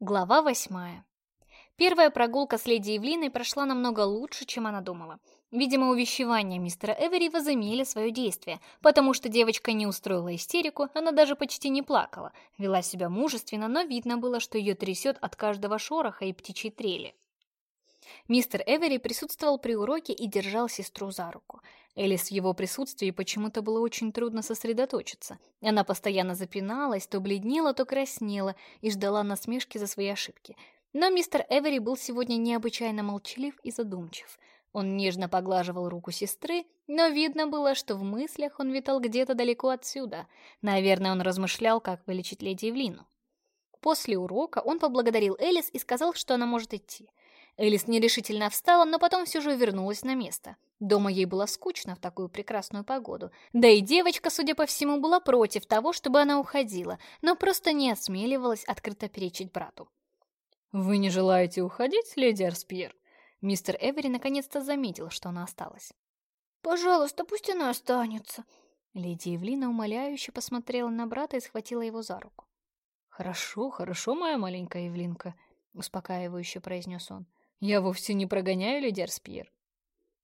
Глава восьмая. Первая прогулка с леди Евлиной прошла намного лучше, чем она думала. Видимо, увещевания мистера Эвери возымели свое действие, потому что девочка не устроила истерику, она даже почти не плакала, вела себя мужественно, но видно было, что ее трясет от каждого шороха и птичьей трели. Мистер Эвери присутствовал при уроке и держал сестру за руку. Элис в его присутствии почему-то было очень трудно сосредоточиться. Она постоянно запиналась, то бледнела, то краснела и ждала насмешки за свои ошибки. Но мистер Эвери был сегодня необычайно молчалив и задумчив. Он нежно поглаживал руку сестры, но видно было, что в мыслях он витал где-то далеко отсюда. Наверное, он размышлял, как вылечить леди Евлину. После урока он поблагодарил Элис и сказал, что она может идти. Элис нерешительно встала, но потом все же вернулась на место. Дома ей было скучно в такую прекрасную погоду. Да и девочка, судя по всему, была против того, чтобы она уходила, но просто не осмеливалась открыто перечить брату. «Вы не желаете уходить, леди Арспьер?» Мистер Эвери наконец-то заметил, что она осталась. «Пожалуйста, пусть она останется». Леди Евлина умоляюще посмотрела на брата и схватила его за руку. «Хорошо, хорошо, моя маленькая Евлинка», — успокаивающе произнес он. Я вовсе не прогоняю леди Арспьер.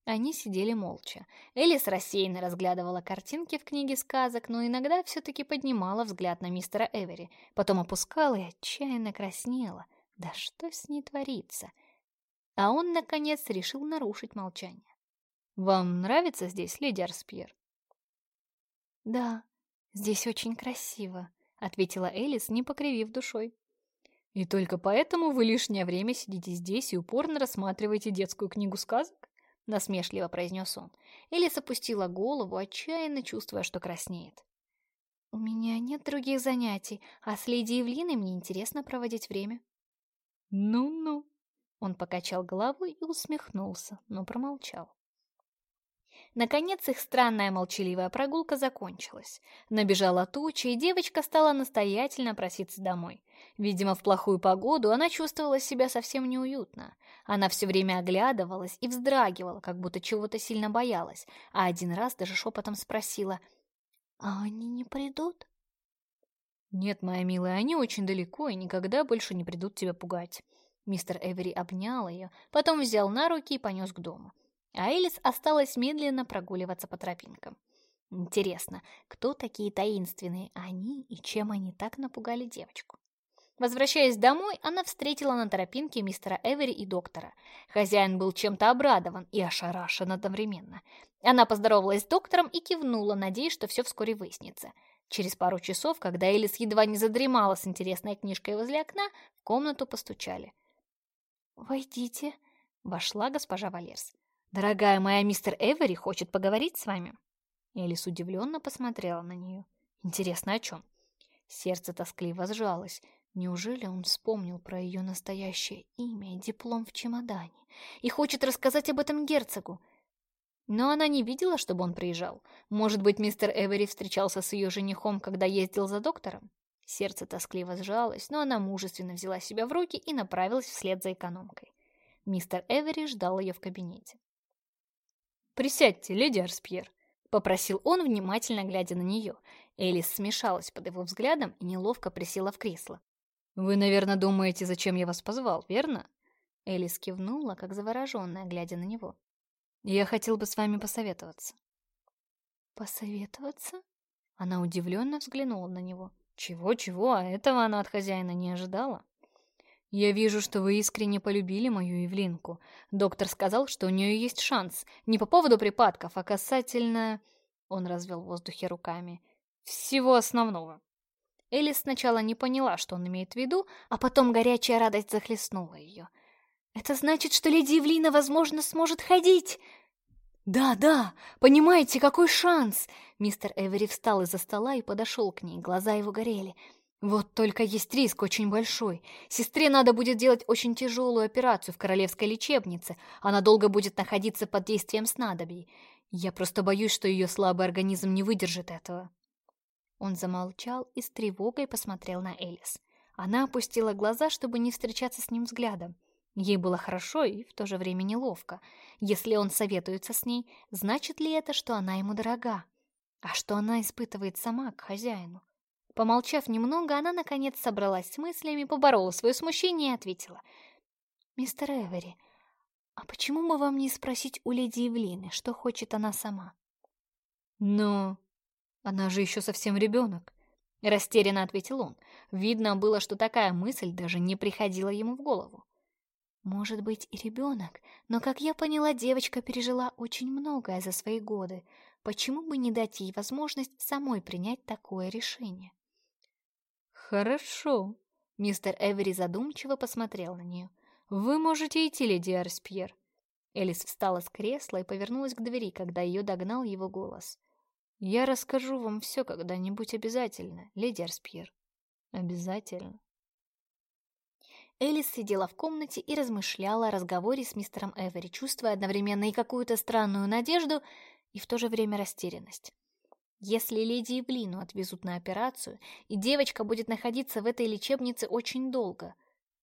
Они сидели молча. Элис рассеянно разглядывала картинки в книге сказок, но иногда все-таки поднимала взгляд на мистера Эвери, потом опускала и отчаянно краснела. Да что с ней творится? А он, наконец, решил нарушить молчание. «Вам нравится здесь, леди Арспьер?» «Да, здесь очень красиво», — ответила Элис, не покривив душой. И только поэтому вы лишнее время сидите здесь и упорно рассматриваете детскую книгу сказок? Насмешливо произнес он. Элис опустила голову, отчаянно чувствуя, что краснеет. «У меня нет других занятий, а с леди Евлиной мне интересно проводить время». «Ну-ну», — он покачал головой и усмехнулся, но промолчал. Наконец их странная молчаливая прогулка закончилась. Набежала туча, и девочка стала настоятельно проситься домой. Видимо, в плохую погоду она чувствовала себя совсем неуютно. Она все время оглядывалась и вздрагивала, как будто чего-то сильно боялась, а один раз даже шепотом спросила «А они не придут?» «Нет, моя милая, они очень далеко и никогда больше не придут тебя пугать». Мистер Эвери обнял ее, потом взял на руки и понес к дому а Элис осталась медленно прогуливаться по тропинкам. Интересно, кто такие таинственные они и чем они так напугали девочку? Возвращаясь домой, она встретила на тропинке мистера Эвери и доктора. Хозяин был чем-то обрадован и ошарашен одновременно. Она поздоровалась с доктором и кивнула, надеясь, что все вскоре выяснится. Через пару часов, когда Элис едва не задремала с интересной книжкой возле окна, в комнату постучали. «Войдите», — вошла госпожа Валерс. «Дорогая моя, мистер Эвери хочет поговорить с вами». Элис удивленно посмотрела на нее. «Интересно, о чем?» Сердце тоскливо сжалось. Неужели он вспомнил про ее настоящее имя и диплом в чемодане и хочет рассказать об этом герцогу? Но она не видела, чтобы он приезжал. Может быть, мистер Эвери встречался с ее женихом, когда ездил за доктором? Сердце тоскливо сжалось, но она мужественно взяла себя в руки и направилась вслед за экономкой. Мистер Эвери ждал ее в кабинете. «Присядьте, леди Арспьер», — попросил он, внимательно глядя на нее. Элис смешалась под его взглядом и неловко присела в кресло. «Вы, наверное, думаете, зачем я вас позвал, верно?» Элис кивнула, как завороженная, глядя на него. «Я хотел бы с вами посоветоваться». «Посоветоваться?» Она удивленно взглянула на него. «Чего-чего, а этого она от хозяина не ожидала». «Я вижу, что вы искренне полюбили мою Евлинку. Доктор сказал, что у нее есть шанс. Не по поводу припадков, а касательно...» Он развел в воздухе руками. «Всего основного». Элис сначала не поняла, что он имеет в виду, а потом горячая радость захлестнула ее. «Это значит, что леди Евлина, возможно, сможет ходить!» «Да, да, понимаете, какой шанс!» Мистер Эвери встал из-за стола и подошел к ней, глаза его горели. Вот только есть риск очень большой. Сестре надо будет делать очень тяжелую операцию в королевской лечебнице. Она долго будет находиться под действием снадобий. Я просто боюсь, что ее слабый организм не выдержит этого. Он замолчал и с тревогой посмотрел на Элис. Она опустила глаза, чтобы не встречаться с ним взглядом. Ей было хорошо и в то же время неловко. Если он советуется с ней, значит ли это, что она ему дорога? А что она испытывает сама к хозяину? Помолчав немного, она наконец собралась с мыслями, поборола свое смущение и ответила. «Мистер Эвери, а почему бы вам не спросить у леди Евлины, что хочет она сама?» «Но она же еще совсем ребенок», — растерянно ответил он. Видно было, что такая мысль даже не приходила ему в голову. Может быть и ребенок, но, как я поняла, девочка пережила очень многое за свои годы. Почему бы не дать ей возможность самой принять такое решение? Хорошо. Мистер Эвери задумчиво посмотрел на нее. Вы можете идти, леди Арспьер. Элис встала с кресла и повернулась к двери, когда ее догнал его голос. «Я расскажу вам все когда-нибудь обязательно, леди Арспьер. Обязательно». Элис сидела в комнате и размышляла о разговоре с мистером Эвери, чувствуя одновременно и какую-то странную надежду, и в то же время растерянность. Если леди Евлину отвезут на операцию, и девочка будет находиться в этой лечебнице очень долго,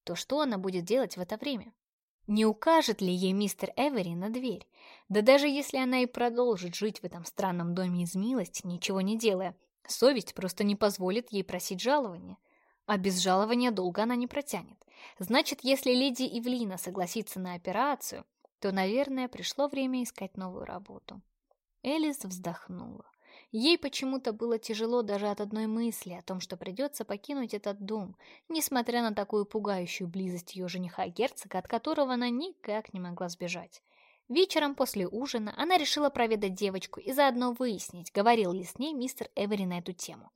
то что она будет делать в это время? Не укажет ли ей мистер Эвери на дверь? Да даже если она и продолжит жить в этом странном доме из милости, ничего не делая, совесть просто не позволит ей просить жалования. А без жалования долго она не протянет. Значит, если леди Ивлина согласится на операцию, то, наверное, пришло время искать новую работу. Элис вздохнула. Ей почему-то было тяжело даже от одной мысли о том, что придется покинуть этот дом, несмотря на такую пугающую близость ее жениха-герцога, от которого она никак не могла сбежать. Вечером после ужина она решила проведать девочку и заодно выяснить, говорил ли с ней мистер Эвери на эту тему.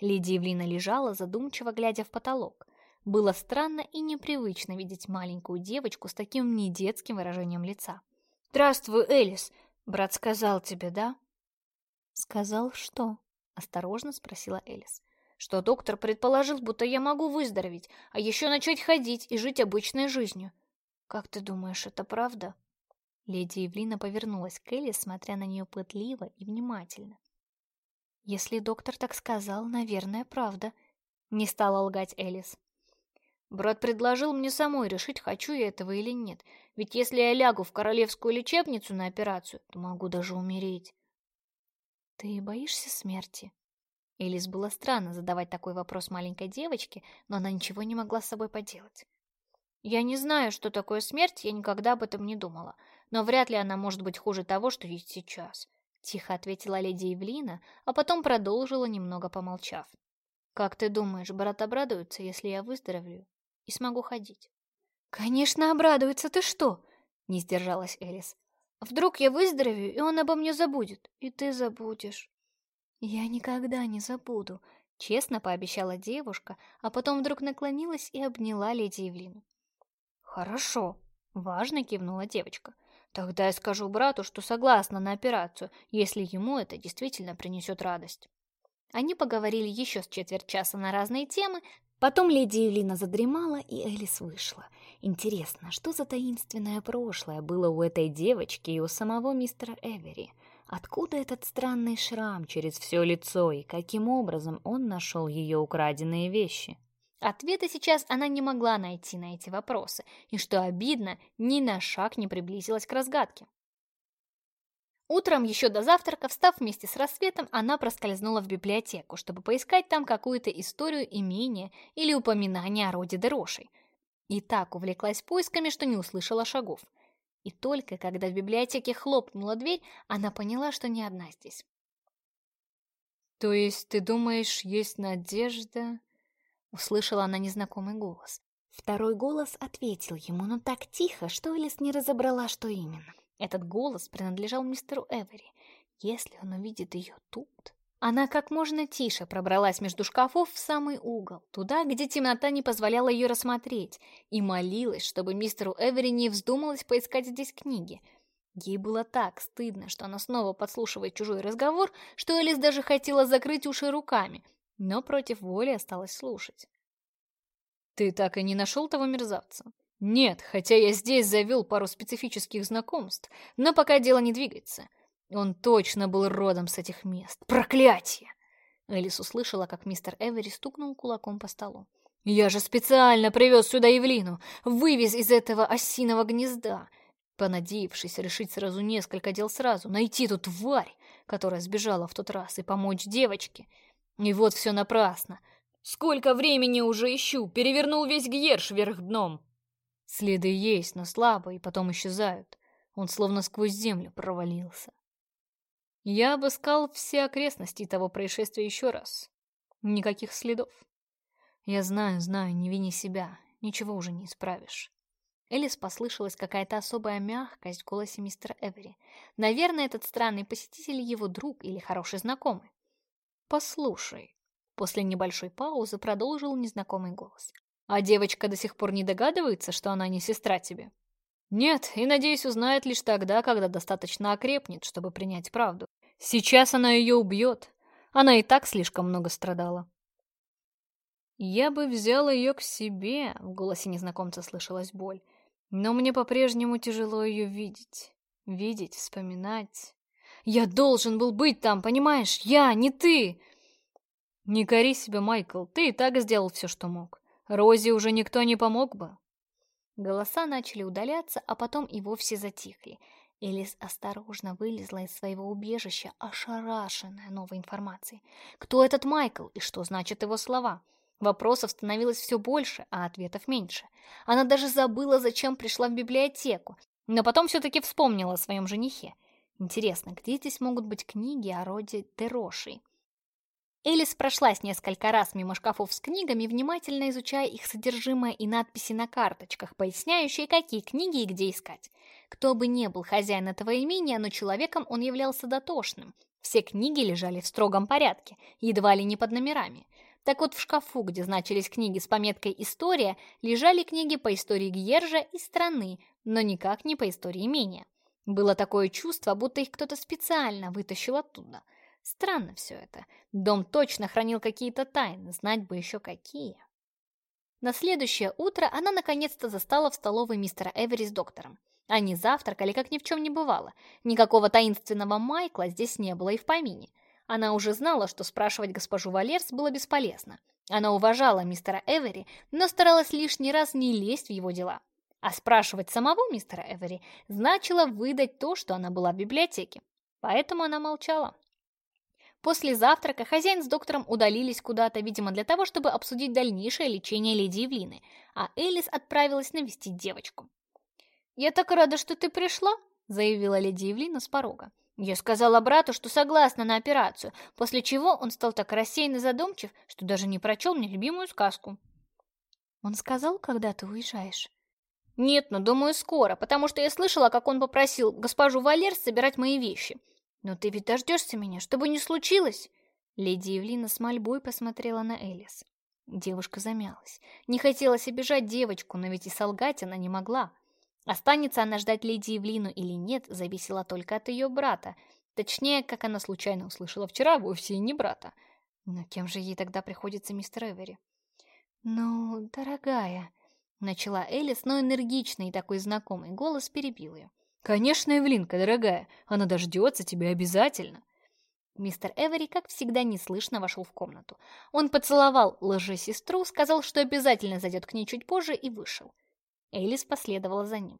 Леди Евлина лежала, задумчиво глядя в потолок. Было странно и непривычно видеть маленькую девочку с таким недетским выражением лица. «Здравствуй, Элис! Брат сказал тебе, да?» «Сказал что?» — осторожно спросила Элис. «Что доктор предположил, будто я могу выздороветь, а еще начать ходить и жить обычной жизнью. Как ты думаешь, это правда?» Леди Евлина повернулась к Элис, смотря на нее пытливо и внимательно. «Если доктор так сказал, наверное, правда», — не стала лгать Элис. Брат предложил мне самой решить, хочу я этого или нет. Ведь если я лягу в королевскую лечебницу на операцию, то могу даже умереть. Ты боишься смерти? Элис было странно задавать такой вопрос маленькой девочке, но она ничего не могла с собой поделать. Я не знаю, что такое смерть, я никогда об этом не думала, но вряд ли она может быть хуже того, что есть сейчас. Тихо ответила леди Евлина, а потом продолжила, немного помолчав. «Как ты думаешь, брат обрадуется, если я выздоровлю и смогу ходить?» «Конечно обрадуется, ты что?» — не сдержалась Элис. «Вдруг я выздоровею, и он обо мне забудет, и ты забудешь». «Я никогда не забуду», — честно пообещала девушка, а потом вдруг наклонилась и обняла леди Евлину. «Хорошо», — важно кивнула девочка. «Тогда я скажу брату, что согласна на операцию, если ему это действительно принесет радость». Они поговорили еще с четверть часа на разные темы, потом леди Евлина задремала, и Элис вышла. Интересно, что за таинственное прошлое было у этой девочки и у самого мистера Эвери? Откуда этот странный шрам через все лицо и каким образом он нашел ее украденные вещи? Ответа сейчас она не могла найти на эти вопросы, и, что обидно, ни на шаг не приблизилась к разгадке. Утром, еще до завтрака, встав вместе с рассветом, она проскользнула в библиотеку, чтобы поискать там какую-то историю имения или упоминание о роде Дерошей. И так увлеклась поисками, что не услышала шагов. И только когда в библиотеке хлопнула дверь, она поняла, что не одна здесь. «То есть ты думаешь, есть надежда?» Услышала она незнакомый голос. Второй голос ответил ему, но так тихо, что Элис не разобрала, что именно. Этот голос принадлежал мистеру Эвери. Если он увидит ее тут... Она как можно тише пробралась между шкафов в самый угол, туда, где темнота не позволяла ее рассмотреть, и молилась, чтобы мистеру Эвери не вздумалось поискать здесь книги. Ей было так стыдно, что она снова подслушивает чужой разговор, что Элис даже хотела закрыть уши руками, но против воли осталось слушать. «Ты так и не нашел того мерзавца?» Нет, хотя я здесь завел пару специфических знакомств, но пока дело не двигается. Он точно был родом с этих мест. Проклятие! Элис услышала, как мистер Эвери стукнул кулаком по столу. «Я же специально привез сюда Евлину, вывез из этого осиного гнезда, понадеявшись решить сразу несколько дел сразу, найти ту тварь, которая сбежала в тот раз, и помочь девочке. И вот все напрасно. Сколько времени уже ищу, перевернул весь Гьерш вверх дном. Следы есть, но слабо, и потом исчезают. Он словно сквозь землю провалился. Я обыскал все окрестности того происшествия еще раз. Никаких следов. Я знаю, знаю, не вини себя, ничего уже не исправишь. Элис послышалась какая-то особая мягкость в голосе мистера Эвери. Наверное, этот странный посетитель его друг или хороший знакомый. «Послушай», — после небольшой паузы продолжил незнакомый голос. «А девочка до сих пор не догадывается, что она не сестра тебе?» «Нет, и, надеюсь, узнает лишь тогда, когда достаточно окрепнет, чтобы принять правду. Сейчас она ее убьет. Она и так слишком много страдала». «Я бы взял ее к себе», — в голосе незнакомца слышалась боль. «Но мне по-прежнему тяжело ее видеть. Видеть, вспоминать. Я должен был быть там, понимаешь? Я, не ты!» «Не кори себя, Майкл, ты и так сделал все, что мог. Розе уже никто не помог бы». Голоса начали удаляться, а потом и вовсе затихли. Элис осторожно вылезла из своего убежища, ошарашенная новой информацией. Кто этот Майкл и что значат его слова? Вопросов становилось все больше, а ответов меньше. Она даже забыла, зачем пришла в библиотеку, но потом все-таки вспомнила о своем женихе. Интересно, где здесь могут быть книги о роде Тероши? Элис прошлась несколько раз мимо шкафов с книгами, внимательно изучая их содержимое и надписи на карточках, поясняющие, какие книги и где искать. Кто бы ни был хозяин этого имения, но человеком он являлся дотошным. Все книги лежали в строгом порядке, едва ли не под номерами. Так вот, в шкафу, где значились книги с пометкой «История», лежали книги по истории Гьержа и страны, но никак не по истории имения. Было такое чувство, будто их кто-то специально вытащил оттуда. Странно все это. Дом точно хранил какие-то тайны, знать бы еще какие. На следующее утро она наконец-то застала в столовой мистера Эвери с доктором. Они завтракали, как ни в чем не бывало. Никакого таинственного Майкла здесь не было и в помине. Она уже знала, что спрашивать госпожу Валерс было бесполезно. Она уважала мистера Эвери, но старалась лишний раз не лезть в его дела. А спрашивать самого мистера Эвери значило выдать то, что она была в библиотеке. Поэтому она молчала. После завтрака хозяин с доктором удалились куда-то, видимо, для того, чтобы обсудить дальнейшее лечение леди Евлины, а Элис отправилась навестить девочку. «Я так рада, что ты пришла», — заявила леди Евлина с порога. Я сказала брату, что согласна на операцию, после чего он стал так рассеян и задумчив, что даже не прочел мне любимую сказку. «Он сказал, когда ты уезжаешь?» Нет, но думаю, скоро, потому что я слышала, как он попросил госпожу Валер собирать мои вещи. Но ты ведь дождешься меня, чтобы не случилось? Леди Евлина с мольбой посмотрела на Элис. Девушка замялась. Не хотелось обижать девочку, но ведь и солгать она не могла. Останется она ждать леди Евлину или нет, зависело только от ее брата. Точнее, как она случайно услышала вчера, вовсе и не брата. Но кем же ей тогда приходится мистер Эвери? «Ну, дорогая», Начала Элис, но энергичный и такой знакомый голос перебил ее. «Конечно, Эвлинка, дорогая, она дождется тебя обязательно!» Мистер Эвери, как всегда, неслышно вошел в комнату. Он поцеловал лже-сестру, сказал, что обязательно зайдет к ней чуть позже, и вышел. Элис последовала за ним.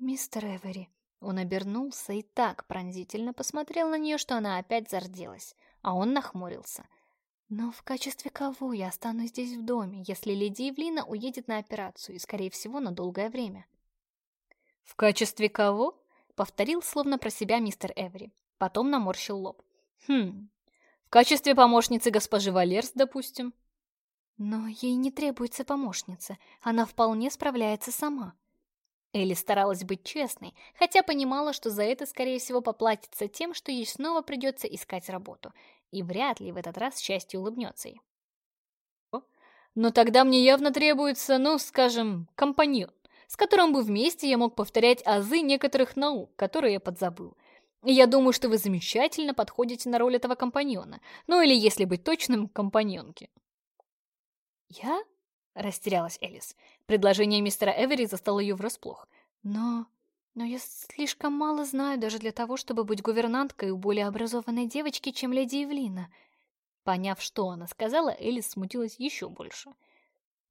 «Мистер Эвери...» Он обернулся и так пронзительно посмотрел на нее, что она опять зарделась, а он нахмурился – но в качестве кого я останусь здесь в доме, если леди Евлина уедет на операцию и, скорее всего, на долгое время? «В качестве кого?» — повторил словно про себя мистер Эвери. Потом наморщил лоб. «Хм, в качестве помощницы госпожи Валерс, допустим?» «Но ей не требуется помощница, она вполне справляется сама». Элли старалась быть честной, хотя понимала, что за это, скорее всего, поплатится тем, что ей снова придется искать работу, и вряд ли в этот раз счастье улыбнется ей. Но тогда мне явно требуется, ну, скажем, компаньон, с которым бы вместе я мог повторять азы некоторых наук, которые я подзабыл. Я думаю, что вы замечательно подходите на роль этого компаньона. Ну или, если быть точным, компаньонки. «Я?» — растерялась Элис. Предложение мистера Эвери застало ее врасплох. «Но... но я слишком мало знаю даже для того, чтобы быть гувернанткой у более образованной девочки, чем леди Евлина». Поняв, что она сказала, Элис смутилась еще больше.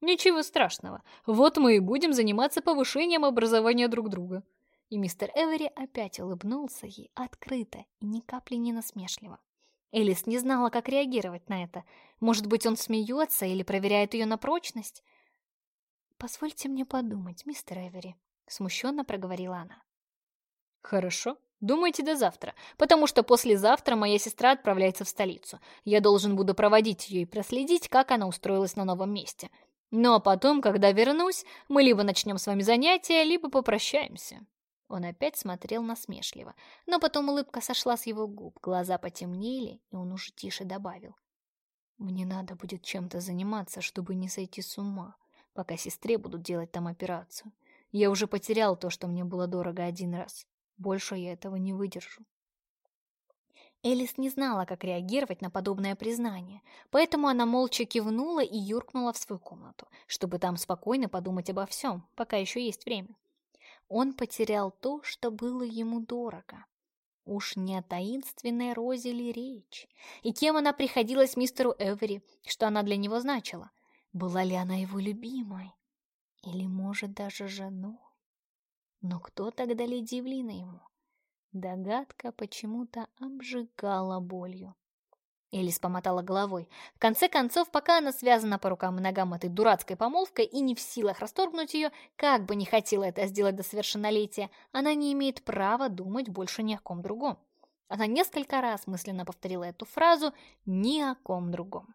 «Ничего страшного. Вот мы и будем заниматься повышением образования друг друга». И мистер Эвери опять улыбнулся ей открыто и ни капли не насмешливо. Элис не знала, как реагировать на это. Может быть, он смеется или проверяет ее на прочность? «Позвольте мне подумать, мистер Эвери», — смущенно проговорила она. «Хорошо. Думайте до завтра, потому что послезавтра моя сестра отправляется в столицу. Я должен буду проводить ее и проследить, как она устроилась на новом месте. Ну а потом, когда вернусь, мы либо начнем с вами занятия, либо попрощаемся». Он опять смотрел насмешливо, но потом улыбка сошла с его губ, глаза потемнели, и он уже тише добавил. «Мне надо будет чем-то заниматься, чтобы не сойти с ума пока сестре будут делать там операцию. Я уже потерял то, что мне было дорого один раз. Больше я этого не выдержу. Элис не знала, как реагировать на подобное признание, поэтому она молча кивнула и юркнула в свою комнату, чтобы там спокойно подумать обо всем, пока еще есть время. Он потерял то, что было ему дорого. Уж не о таинственной Розе ли речь? И кем она приходилась мистеру Эвери, что она для него значила? Была ли она его любимой? Или, может, даже женой? Но кто тогда леди Евлина ему? Догадка почему-то обжигала болью. Элис помотала головой. В конце концов, пока она связана по рукам и ногам этой дурацкой помолвкой и не в силах расторгнуть ее, как бы не хотела это сделать до совершеннолетия, она не имеет права думать больше ни о ком другом. Она несколько раз мысленно повторила эту фразу «ни о ком другом».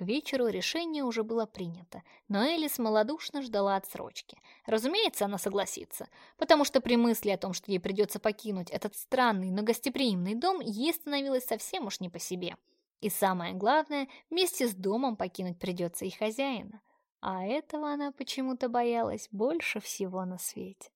К вечеру решение уже было принято, но Элис малодушно ждала отсрочки. Разумеется, она согласится, потому что при мысли о том, что ей придется покинуть этот странный, но гостеприимный дом, ей становилось совсем уж не по себе. И самое главное, вместе с домом покинуть придется и хозяина. А этого она почему-то боялась больше всего на свете.